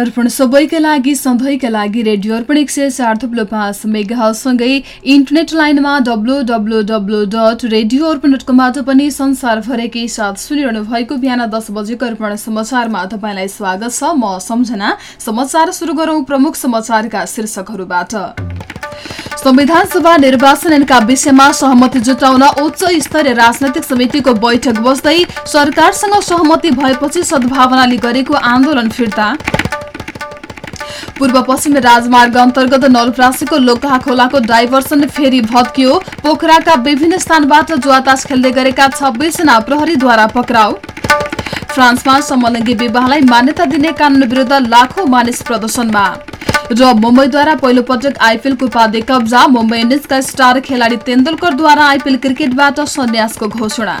अर्पण सबैका लागि सधैँका लागि रेडियो अर्पण एक सय चार थुप्लो पाँच मेगासँगै इन्टरनेट लाइनमा W W W dot radio Arpan dot कमबाट पनि संसारभरिकै साथ सुनिरहनु भएको बिहान दस बजेको अर्पण समाचारमा तपाईँलाई स्वागत छ। म सम्झना समाचार सुरु गरौं प्रमुख समाचारका शीर्षकहरूबाट। संविधान सभा निर्वाचन ऐनका विषयमा सहमति जुटाउन उच्च स्तरीय राजनैतिक समितिको बैठक बस्दै सरकारसँग सहमति भएपछि सद्भावनाले गरेको आन्दोलन फिर्ता पूर्व पश्चिम राजमार्ग अन्तर्गत नलप्रासीको लोकहा खोलाको डाइभर्सन फेरि भत्कियो। पोखराका विभिन्न स्थानबाट जुवातास खेल्दै गरेका छब्बीसजना प्रहरीद्वारा पक्राउ। फ्रान्समा समलिङ्गी विवाहलाई मान्यता दिने कानून विरूद्ध लाखौं मानिस प्रदर्शनमा। र मुम्बईद्वारा पहिलो पटक आइपिएलको उपाधि कब्जा मुम्बई इन्डियन्सका स्टार खेलाडी तेन्दुलकरद्वारा आइपिएल क्रिकेटबाट सन्यासको घोषणा।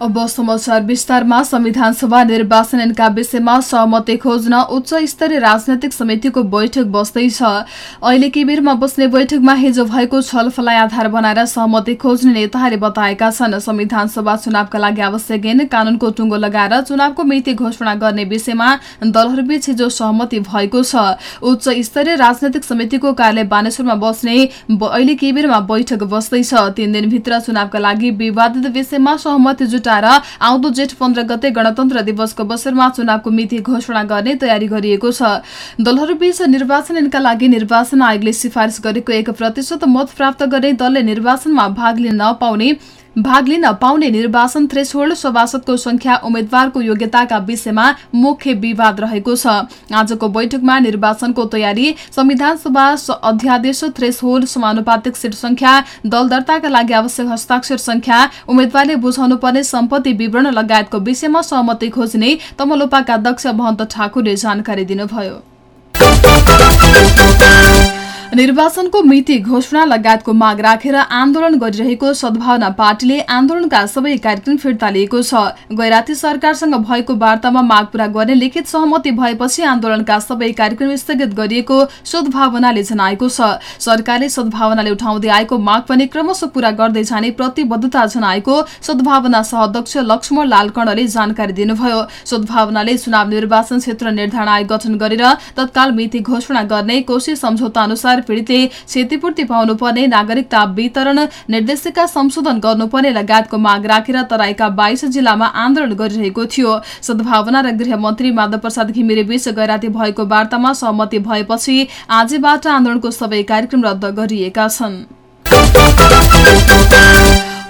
अब समाचार विस्तारमा संविधान सभा निर्वाचन ऐनका विषयमा सहमति खोज्न उच्च स्तरीय राजनैतिक समितिको बैठक बस्दैछ अहिले केबीरमा बस्ने बैठकमा हिजो भएको छलफललाई आधार बनाएर सहमति खोज्ने नेताहरूले बताएका छन् संविधान सभा चुनावका लागि आवश्यक ऐन कानूनको टुङ्गो लगाएर चुनावको मिति घोषणा गर्ने विषयमा दलहरूबीच हिजो सहमति भएको छ उच्च स्तरीय राजनैतिक समितिको कार्यालय बानेश्वरमा बस्ने अहिले केबीरमा बैठक बस्दैछ तीन दिनभित्र चुनावका लागि विवादित विषयमा सहमति जुटा जुटाएर आउँदो जेठ पन्ध्र गते गणतन्त्र दिवसको अवसरमा चुनावको मिति घोषणा गर्ने तयारी गरिएको छ। दलहरूबीच निर्वाचन ऐनका लागि निर्वाचन आयोगले सिफारिस गरेको एक प्रतिशत मत प्राप्त गर्ने दलले निर्वाचनमा भाग लिन नपाउने भाग लिन पाउने निर्वाचन थ्रेसहोल्ड सभासदको संख्या उम्मेद्वारको योग्यताका विषयमा मुख्य विवाद रहेको छ। आजको बैठकमा निर्वाचनको तयारी संविधान सभा अध्यादेश थ्रेसहोल्ड समानुपातिक सिट संख्या दल दर्ताका लागि आवश्यक हस्ताक्षर संख्या उम्मेद्वारले बुझाउनु पर्ने सम्पत्ति विवरण लगायतको विषयमा सहमति खोज्ने तमलोपाका अध्यक्ष महन्त ठाकुरले जानकारी दिनुभयो। निर्वाचनको मिति घोषणा लगायतको माग राखेर आन्दोलन गरिरहेको सद्भावना पार्टीले आन्दोलनका सबै कार्यक्रम फिर्ता लिएको छ। गैराती सरकारसँग भएको वार्तामा माग पूरा गर्ने लिखित सहमति भएपछि आन्दोलनका सबै कार्यक्रम स्थगित गरिएको सद्भावनाले जनाएको छ। सरकारले सद्भावनाले उठाउँदै आएको माग पनि क्रमशः पूरा गर्दै जाने प्रतिबद्धता जनाएको सद्भावना सहअध्यक्ष लक्ष्मण लाल कणले जानकारी दिनुभयो। सद्भावनाले चुनाव निर्वाचन क्षेत्र निर्धारण आयोग गठन गरेर तत्काल मिति घोषणा गर्ने कोशी सम्झौता अनुसार पीड़ितले क्षतिपूर्ति पाउनुपर्ने नागरिकता वितरण निर्देशिका संशोधन गर्नुपर्ने लगायतको माग राखेर तराईका बाइस जिल्लामा आन्दोलन गरिरहेको थियो। सद्भावना र गृहमन्त्री माधव प्रसाद घिमिरे बीच गैराती भएको वार्तामा सहमति भएपछि आजबाट आन्दोलनको सबै कार्यक्रम रद्द गरिएका छन्।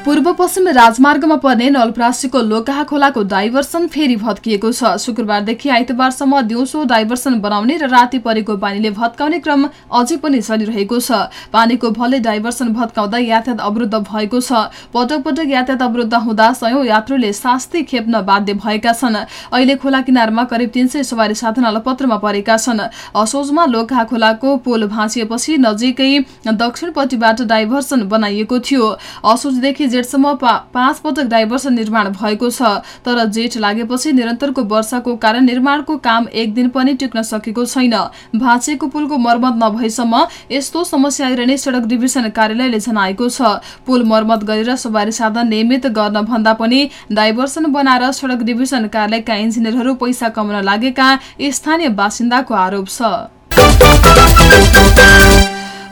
पूर्व पश्चिम राजमार्गमा पर्ने नलप्रासीको लोकाहा खोलाको डाइभर्सन फेरि भत्किएको छ। शुक्रबारदेखि आइतबारसम्म दिउँसो डाइभर्सन बनाउने र राति परेको पानीले भत्काउने क्रम अझै पनि चलिरहेको छ। पानीको भले डाइभर्सन भत्काउँदा यातायात अवरुद्ध भएको छ। पटक पटक यातायात अवरुद्ध हुँदा सयौं यात्रुले शास्ति खेप्न बाध्य भएका छन्। अहिले खोला किनारमा करिब तीन सवारी साधन अलपत्रमा परेका छन्। असोजमा लोकहा खोलाको पोल भाँचिएपछि नजिकै दक्षिणपट्टिबाट डाइभर्सन बनाइएको थियो। असोजदेखि जेठसम्म पाँच पटक डाइभर्सन निर्माण भएको छ तर जेठ लागेपछि निरन्तरको वर्षाको कारण निर्माणको काम एक दिन पनि टिक्न सकेको छैन। भाँचेको पुलको मर्मत नभएसम्म यस्तो समस्या आइरहने सड़क डिभिजन कार्यालयले जनाएको छ। पुल मर्मत गरेर सवारी साधन नियमित गर्न भन्दा पनि डाइभर्सन बनाएर सड़क डिभिजन कार्यालयका इन्जिनियरहरू पैसा कमाउन लागेका स्थानीय बासिन्दाको आरोप छ।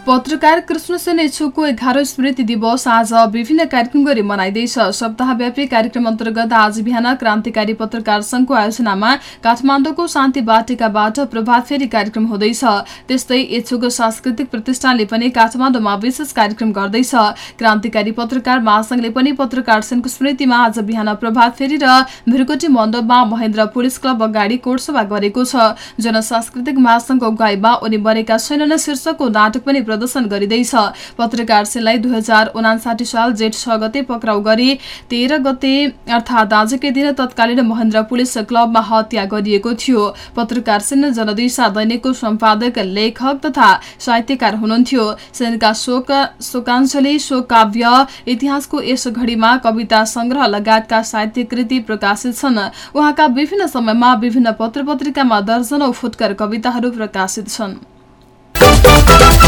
पत्रकार कृष्ण सेन इच्छुकको एघारौं स्मृति दिवस आज विभिन्न कार्यक्रम गरी मनाइँदैछ। सप्ताहव्यापी कार्यक्रम अन्तर्गत आज बिहान क्रान्तिकारी पत्रकार संघको आयोजनामा काठमाडौँको शान्ति बाटिकाबाट प्रभात फेरी कार्यक्रम हुँदैछ। त्यस्तै इच्छुक सांस्कृतिक प्रतिष्ठानले पनि काठमाडौँमा विशेष कार्यक्रम गर्दैछ। क्रान्तिकारी पत्रकार महासंघले पनि पत्रकार सेनको स्मृतिमा आज बिहान प्रभात फेरी र भिरकोटी मण्डपमा महेन्द्र पुलिस क्लब अगाडि कोटसभा गरेको छ। जनसांस्कृतिक महासंघको अगुवाईमा उनी बनेका छैनन्। शीर्षकको नाटक पनि प्रदर्शन गरिँदैछ। पत्रकार सेनलाई दुई साल जेठ छ गते पक्राउ गरी तेह्र गते अर्थात् आजकै दिन तत्कालीन महेन्द्र पुलिस क्लबमा हत्या गरिएको थियो। पत्रकार सेन जनदिशा दैनिकको सम्पादक लेखक तथा साहित्यकार हुनुहुन्थ्यो। सेनका शोक शोकाञ्जली शोक काव्य इतिहासको यस घडीमा कविता संग्रह लगायतका साहित्य कृति प्रकाशित छन्। उहाँका विभिन्न समयमा विभिन्न पत्र पत्रिकामा दर्जनौ फुटकर कविताहरू प्रकाशित छन्।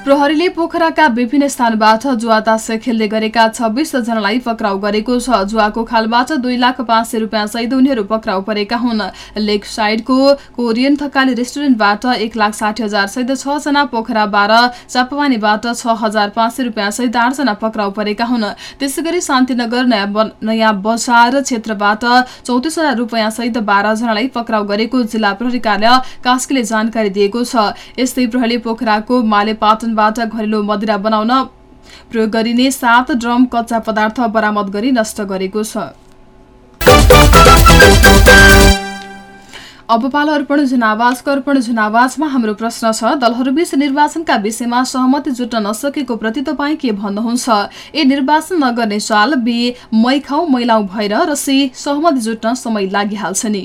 प्रहरीले पोखराका विभिन्न स्थानबाट जुवा तास खेल्दै गरेका छब्बीस जनालाई पक्राउ गरेको छ। जुवाको खालबाट दुई लाख पाँच सय रुपियाँ सहित उनीहरू पक्राउ परेका हुन्। लेक साइडको कोरियन थकाली रेस्टुरेन्टबाट एक लाख साठी हजार सहित छजना पोखरा बाह्र चापावानीबाट छ हजार पाँच सय रुपियाँ सहित आठजना पक्राउ परेका हुन्। त्यसै गरी शान्तिनगर नयाँ बजार क्षेत्रबाट चौतिस हजार रुपियाँ सहित बाह्रजनालाई पक्राउ गरेको जिल्ला प्रहरी कार्य कास्कीले जानकारी दिएको छ। यस्तै प्रहरीले पोखराको मालेपाटन बाट घरेलु मदिरा बनाउन प्रयोग गरिने सात ड्रम कच्चा पदार्थ बरामद गरी नष्ट गरेको छ। अब अर्पण जनावाजको अर्पण जनावाजमा हाम्रो प्रश्न छ दलहरूबीच निर्वाचनका विषयमा सहमति जुट्न नसकेको प्रति तपाईँ के भन्नुहुन्छ? ए निर्वाचन नगर्ने चाल बी मै खाउ मैलाउ भएर र सी सहमति जुट्न समय लागिहाल्छ नि।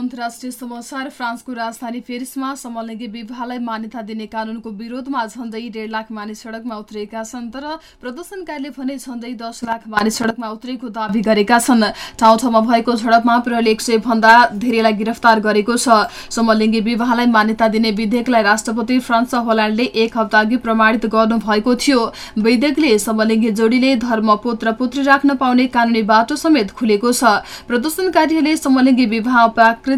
अन्तर्राष्ट्रिय समाचार फ्रान्सको राजधानी पेरिसमा समलैङ्गी विवाहलाई मान्यता दिने कानूनको विरोधमा झण्डै डेढ लाख मानिस सड़कमा उत्रिएका छन् तर प्रदर्शनकारीले भने झण्डै दस लाख मानिस सड़कमा उत्रेको दावी गरेका छन्। ठाउँ ठाउँमा भएको झडपमा प्रहरीले एक सय भन्दा धेरैलाई गिरफ्तार गरेको छ। समलिङ्गी विवाहलाई मान्यता दिने विधेयकलाई राष्ट्रपति फ्रान्स होल्याण्डले एक हप्ता अघि प्रमाणित गर्नु भएको थियो। विधेयकले समलिङ्गी जोडीले धर्म पुत्र पुत्री राख्न पाउने कानूनी बाटो समेत खुलेको छ। प्रदर्शनकारीहरूले समलिङ्गी विवाह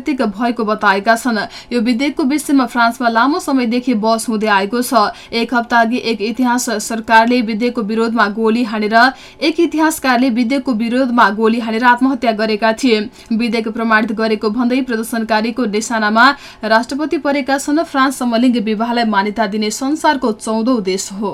प्राकृतिक भएको बताएका छन्। यो विधेयकको विषयमा फ्रान्समा लामो समयदेखि बहस हुँदै आएको छ। एक हप्ता अघि एक इतिहास सरकारले विधेयकको विरोधमा गोली हानेर एक इतिहासकारले विधेयकको विरोधमा गोली हानेर आत्महत्या गरेका थिए। विधेयक प्रमाणित गरेको भन्दै प्रदर्शनकारीको निशानामा राष्ट्रपति परेका छन्। फ्रान्स समलिङ्गी विवाहलाई मान्यता दिने संसारको चौधौं देश हो।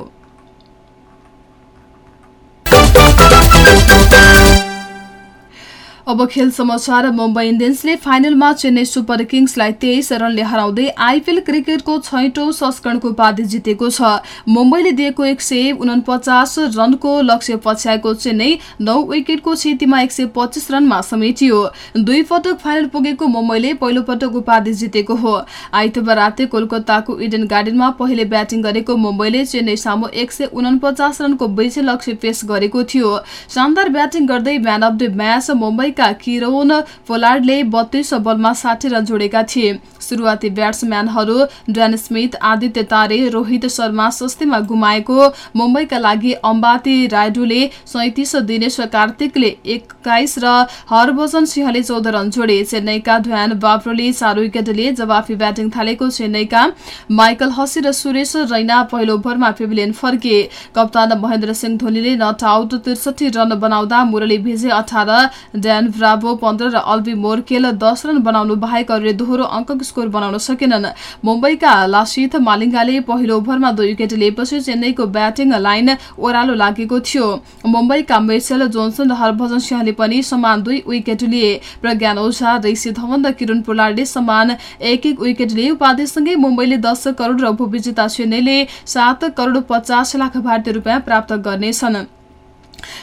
अब खेल समाचार मुम्बई इन्डियन्सले फाइनलमा चेन्नई सुपर किङ्सलाई तेइस रनले हराउँदै आइपिएल क्रिकेटको छैटौं संस्करणको उपाधि जितेको छ। मुम्बईले दिएको एक सय उनपचास रनको लक्ष्य पछ्याएको चेन्नई नौ विकेटको क्षतिमा एक सय पच्चिस रनमा समेटियो। दुई पटक फाइनल पुगेको मुम्बईले पहिलो पटक उपाधि जितेको हो। आइतबार राते कोलकाताको इडेन गार्डनमा पहिले ब्याटिङ गरेको मुम्बईले चेन्नई सामु एक रनको विजय लक्ष्य पेश गरेको थियो। शानदार ब्याटिङ गर्दै man of the match Mumbai का किरोन पोलार्डले बत्तीस बलमा साठी रन जोडेका थिए। सुरुवाती ब्याट्सम्यानहरू ड्यान स्मिथ आदित्य तारे रोहित शर्मा सस्तीमा गुमाएको। मुम्बईका लागि अम्बाती रायडुले सैतिस दिनेश कार्तिकले एक्काइस र हरभजन सिंहले चौध रन जोडे। चेन्नईका ध्यान बाब्रोले चार विकेट लिए जवाफी ब्याटिङ थालेको चेन्नईका माइकल हसी र सुरेश रैना पहिलो ओभरमा पेभिलियन फर्के। कप्तान महेन्द्र सिंह धोनीले नट आउट त्रिसठी रन बनाउँदा मुरली भिजे अठार ड्यान ब्राभो पन्ध्र र अल्बी मोर्केल दस रन बनाउनु बाहेक अरूले दोहोरो अङ्कको स्कोर बनाउन सकेनन्। मुम्बईका लासिथ मालिङ्गाले पहिलो ओभरमा दुई विकेट लिएपछि चेन्नईको ब्याटिङ लाइन ओह्रालो लागेको थियो। मुम्बईका मिचेल जोन्सन र हरभजन सिंहले पनि समान दुई विकेट लिए। प्रज्ञान ओझा ऋषि धवन र किरण पोलाडले समान एक एक विकेट लिए उपाधिसँगै मुम्बईले दस करोड र उपविजेता चेन्नईले सात करोड पचास लाख भारतीय रुपियाँ प्राप्त गर्नेछन्।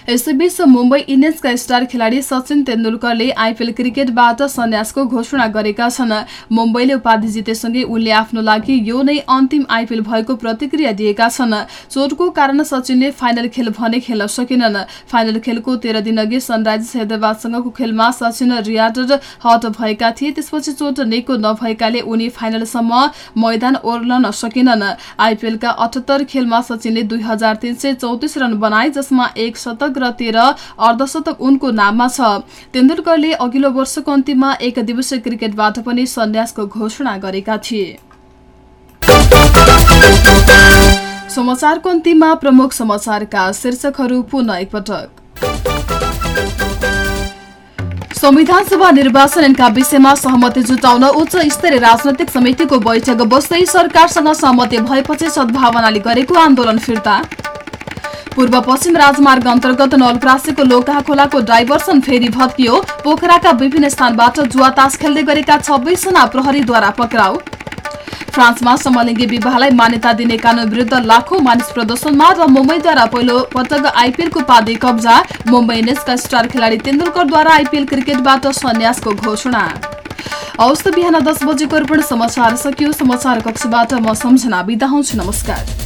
यसैबीच मुम्बई इन्डियन्सका स्टार खेलाडी सचिन तेन्दुलकरले आइपिएल क्रिकेटबाट सन्यासको घोषणा गरेका छन्। मुम्बईले उपाधि जितेसँगै उनले आफ्नो लागि यो नै अन्तिम आइपिएल भएको प्रतिक्रिया दिएका छन्। चोटको कारण सचिनले फाइनल खेल भने खेल्न सकेनन्। फाइनल खेलको तेह्र दिनअघि सनराइजर्स हैदराबादसँगको खेलमा सचिन रियाटर हट भएका थिए। त्यसपछि चोट निको नभएकाले उनी फाइनलसम्म मैदान ओर्लन सकेनन्। आइपिएलका अठहत्तर खेलमा सचिनले दुई रन बनाए जसमा एक शतक र तेह्र अर्धशतक उनको नाममा छ। तेन्दुलकरले अघिल्लो वर्षको अन्तिममा एक दिवसीय क्रिकेटबाट पनि सन्यासको घोषणा गरेका थिए। समाचारको अन्तिममा प्रमुख समाचारका शीर्षकहरू पुनः एकपटक। संविधान सभा निर्वाचन ऐनका विषयमा सहमति जुटाउन उच्च स्तरीय राजनैतिक समितिको बैठक बस्दै सरकारसँग सहमति भएपछि सद्भावनाले गरेको आन्दोलन फिर्ता। पूर्व पश्चिम राजमार्ग अन्तर्गत नलप्रासीको लोकहा खोलाको डाइभर्सन फेरि भत्कियो। पोखराका विभिन्न स्थानबाट जुवा तास खेल्दै गरेका छब्बीसजना प्रहरीद्वारा पक्राउ। फ्रान्समा समलिङ्गी विवाहलाई मान्यता दिने कानून विरुद्ध लाखौं मानिस प्रदर्शनमा र मुम्बईद्वारा पहिलो पटक आइपिएलको पादी कब्जा। मुम्बई इन्डियन्सका स्टार खेलाडी तेन्दुलकरद्वारा आइपिएल क्रिकेटबाट सन्यासको घोषणा। हवस् बिहान दस बजेको अर्पण समाचार सकियो। समाचार कक्षबाट म सम्झना बिदा हुन्छु। नमस्कार।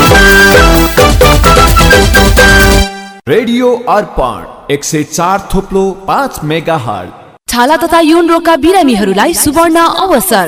रेडियो अर्पण एक सय चार थोप्लो पाँच मेगा हट छाला तथा यौन रोगका बिरामीहरूलाई सुवर्ण अवसर।